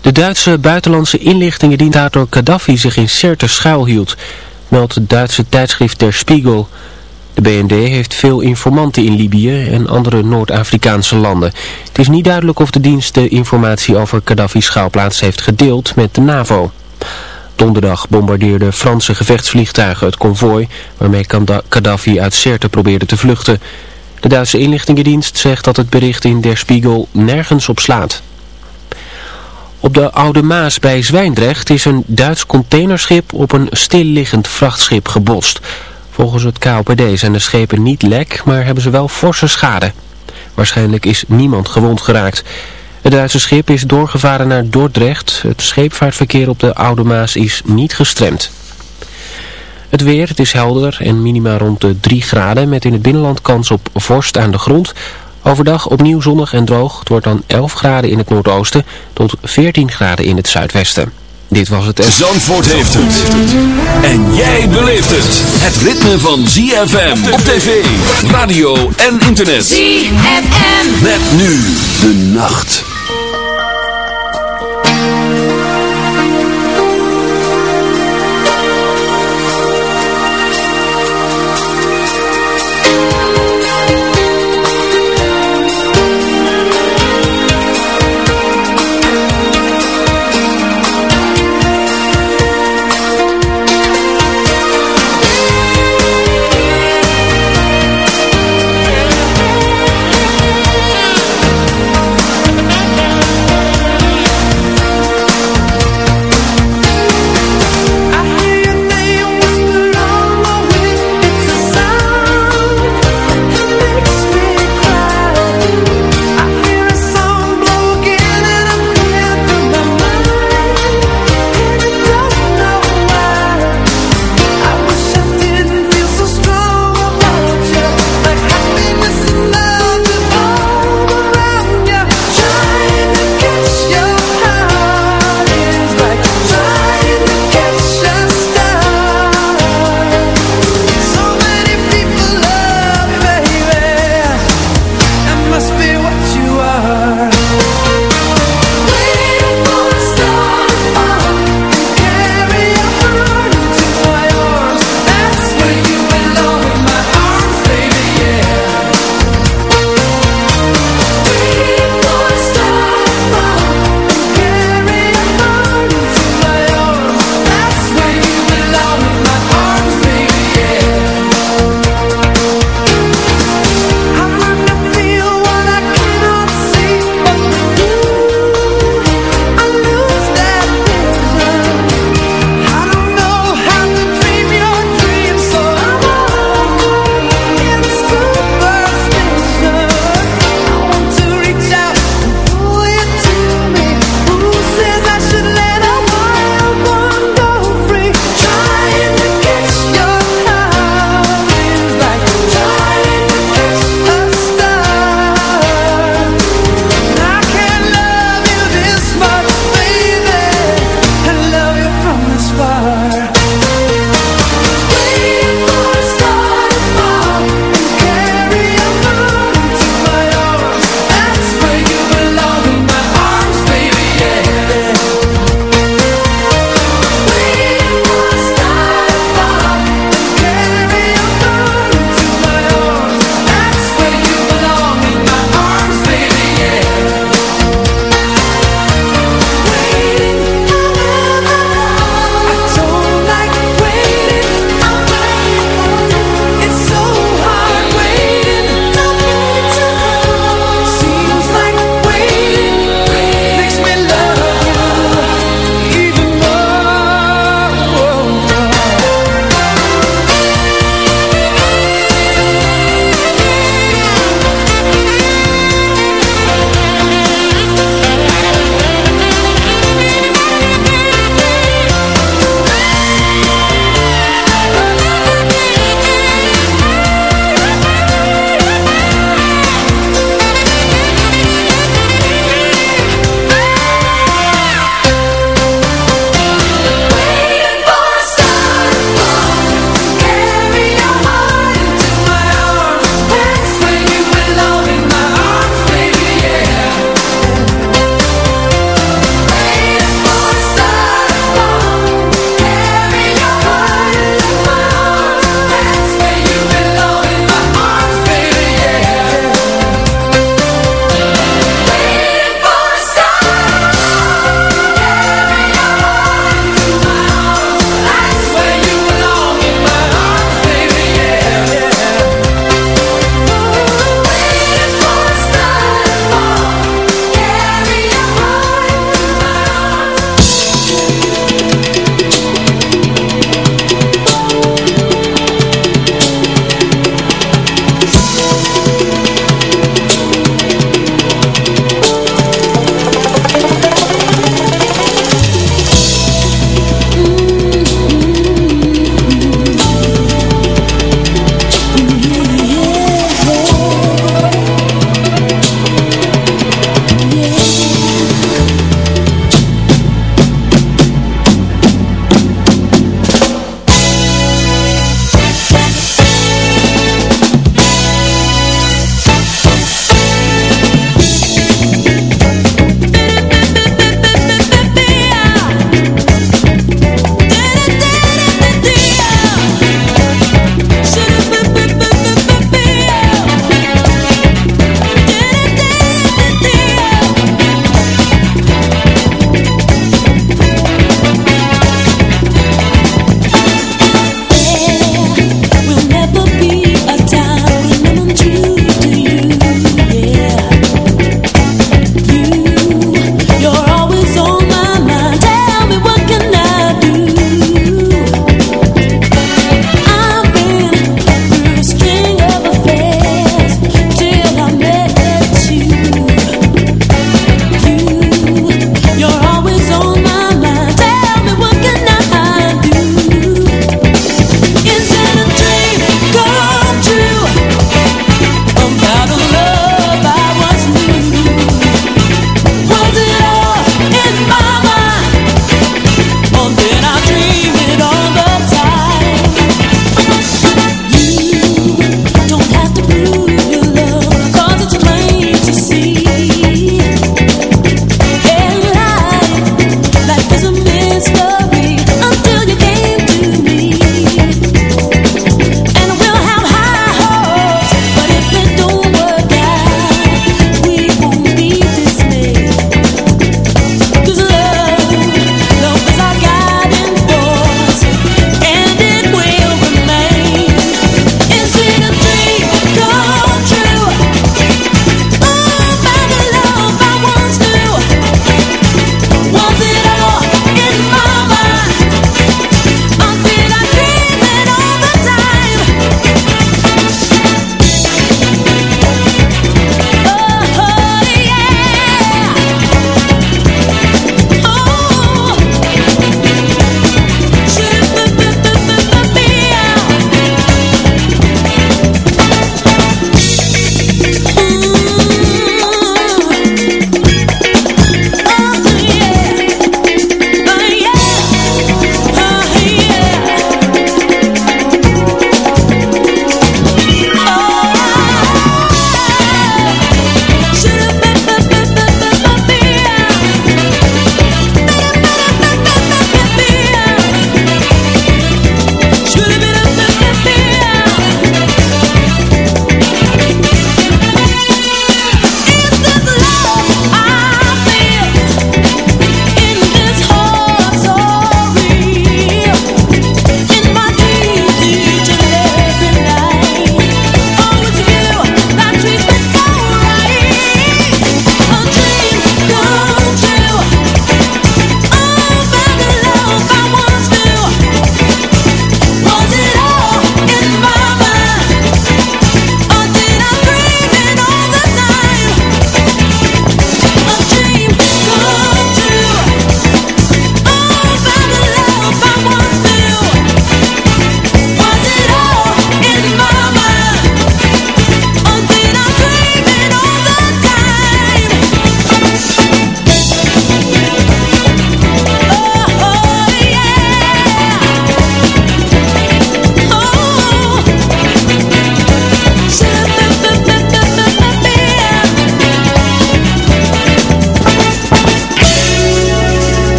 De Duitse buitenlandse inlichtingendienst door Gaddafi zich in Sirte schuilhield, meldt het Duitse tijdschrift Der Spiegel. De BND heeft veel informanten in Libië en andere Noord-Afrikaanse landen. Het is niet duidelijk of de dienst de informatie over Gaddafi's schouwplaats heeft gedeeld met de NAVO. Donderdag bombardeerden Franse gevechtsvliegtuigen het konvooi waarmee Gaddafi uit Sirte probeerde te vluchten. De Duitse inlichtingendienst zegt dat het bericht in Der Spiegel nergens op slaat. Op de Oude Maas bij Zwijndrecht is een Duits containerschip op een stilliggend vrachtschip gebotst. Volgens het KOPD zijn de schepen niet lek, maar hebben ze wel forse schade. Waarschijnlijk is niemand gewond geraakt. Het Duitse schip is doorgevaren naar Dordrecht. Het scheepvaartverkeer op de Oude Maas is niet gestremd. Het weer, het is helder en minima rond de 3 graden met in het binnenland kans op vorst aan de grond. Overdag opnieuw zonnig en droog. Het wordt dan 11 graden in het noordoosten tot 14 graden in het zuidwesten. Dit was het... Zandvoort heeft het. En jij beleeft het. Het ritme van ZFM op tv, radio en internet. ZFM. Met nu de nacht.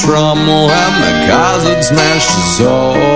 from Mohammed Kazak's smashed his soul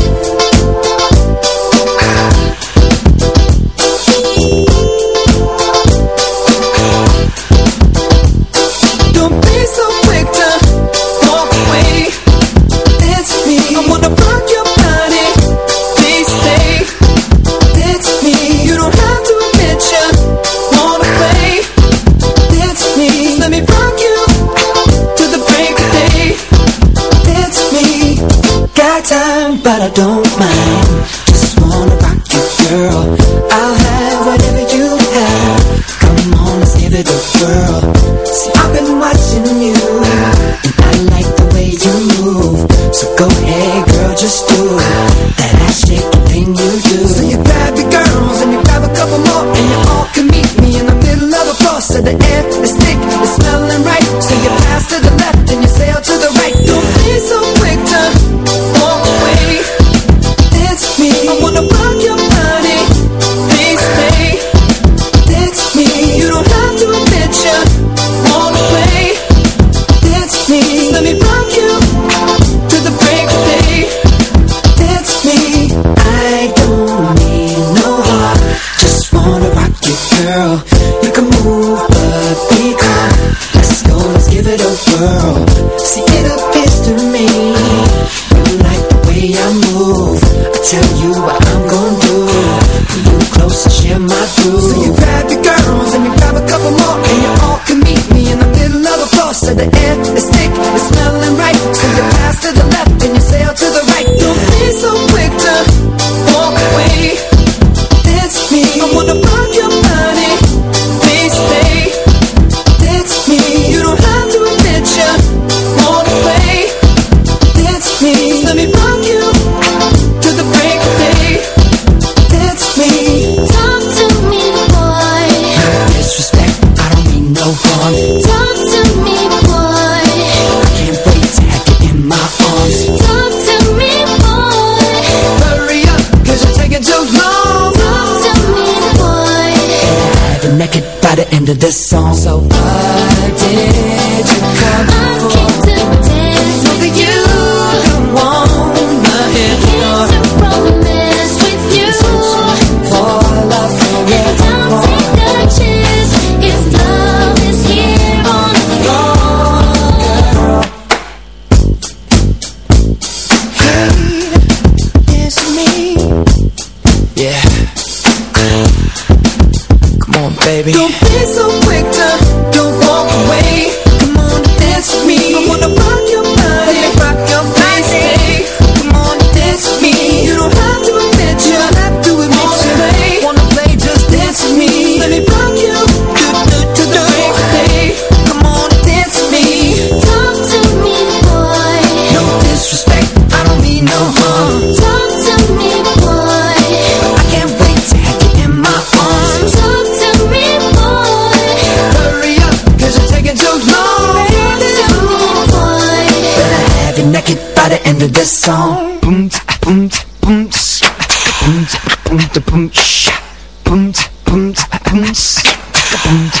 to the end. And this dust so end of the song. Boom, boom, boom, boom, boom, boom, boom, boom, boom, boom, boom, boom, boom,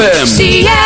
ZFM.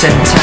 distant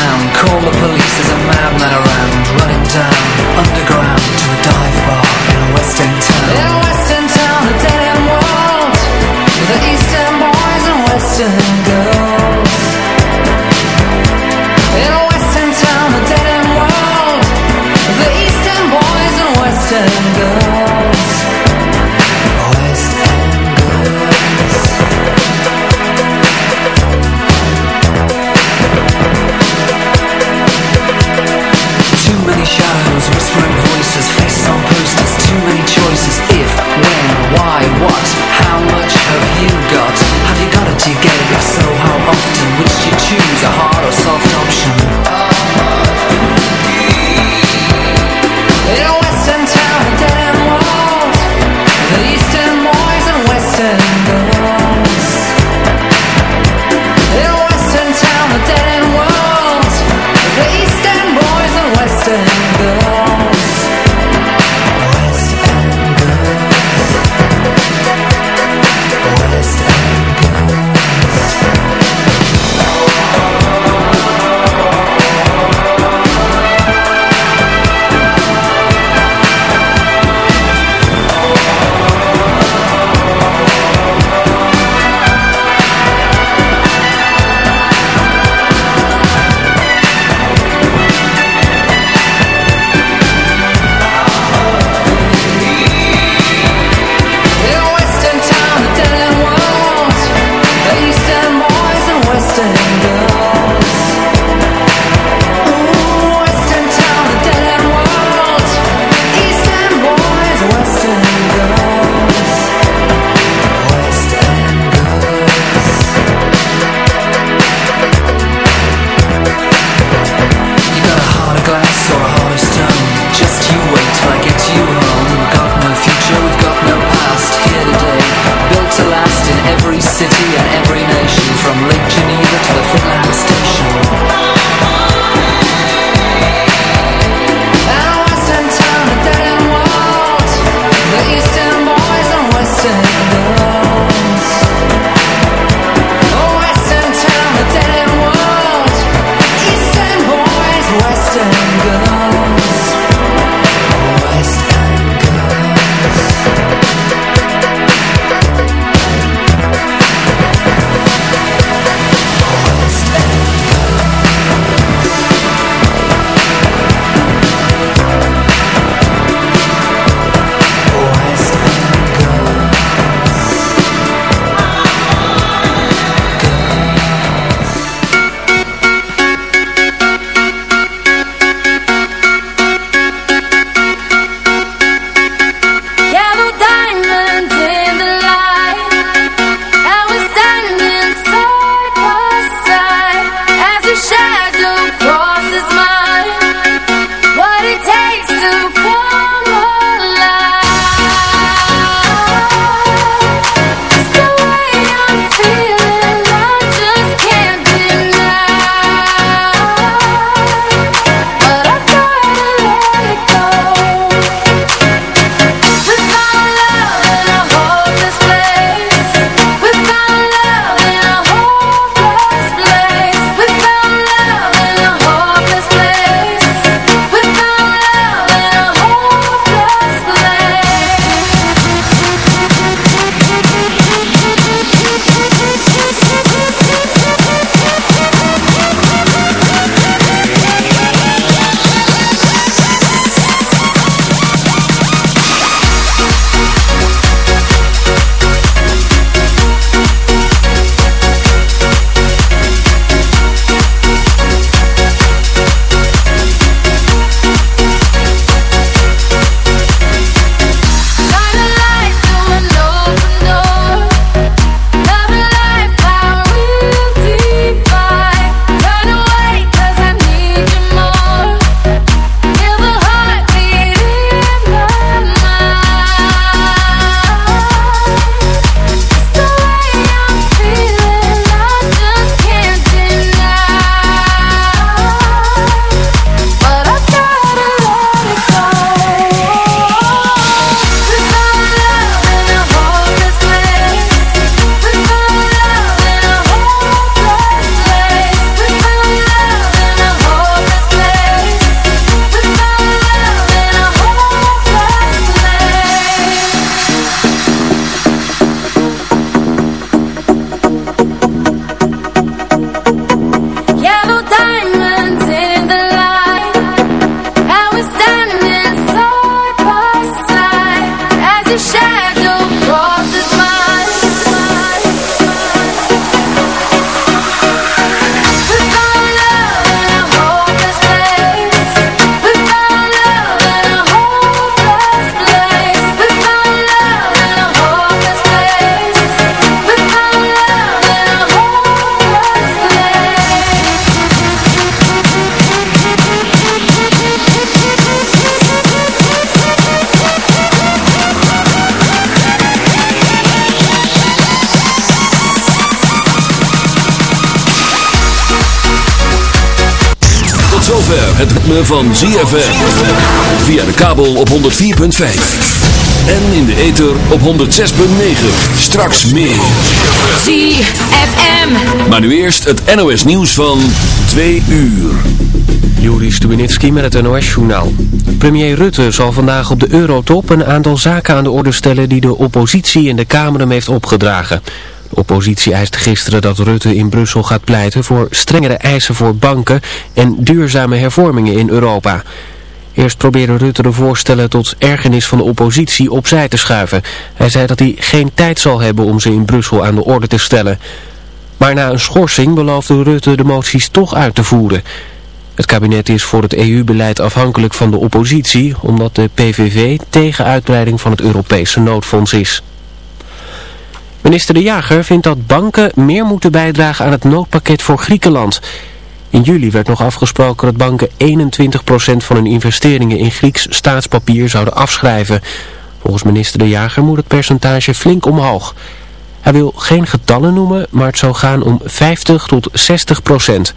het ritme van ZFM. Via de kabel op 104.5. En in de ether op 106.9. Straks meer. ZFM. Maar nu eerst het NOS nieuws van 2 uur. Juri Stubenitski met het NOS-journaal. Premier Rutte zal vandaag op de Eurotop een aantal zaken aan de orde stellen die de oppositie in de Kamer hem heeft opgedragen. Oppositie eist gisteren dat Rutte in Brussel gaat pleiten voor strengere eisen voor banken en duurzame hervormingen in Europa. Eerst probeerde Rutte de voorstellen tot ergernis van de oppositie opzij te schuiven. Hij zei dat hij geen tijd zal hebben om ze in Brussel aan de orde te stellen. Maar na een schorsing beloofde Rutte de moties toch uit te voeren. Het kabinet is voor het EU-beleid afhankelijk van de oppositie, omdat de PVV tegen uitbreiding van het Europese noodfonds is. Minister De Jager vindt dat banken meer moeten bijdragen aan het noodpakket voor Griekenland. In juli werd nog afgesproken dat banken 21% van hun investeringen in Grieks staatspapier zouden afschrijven. Volgens minister De Jager moet het percentage flink omhoog. Hij wil geen getallen noemen, maar het zou gaan om 50 tot 60 procent.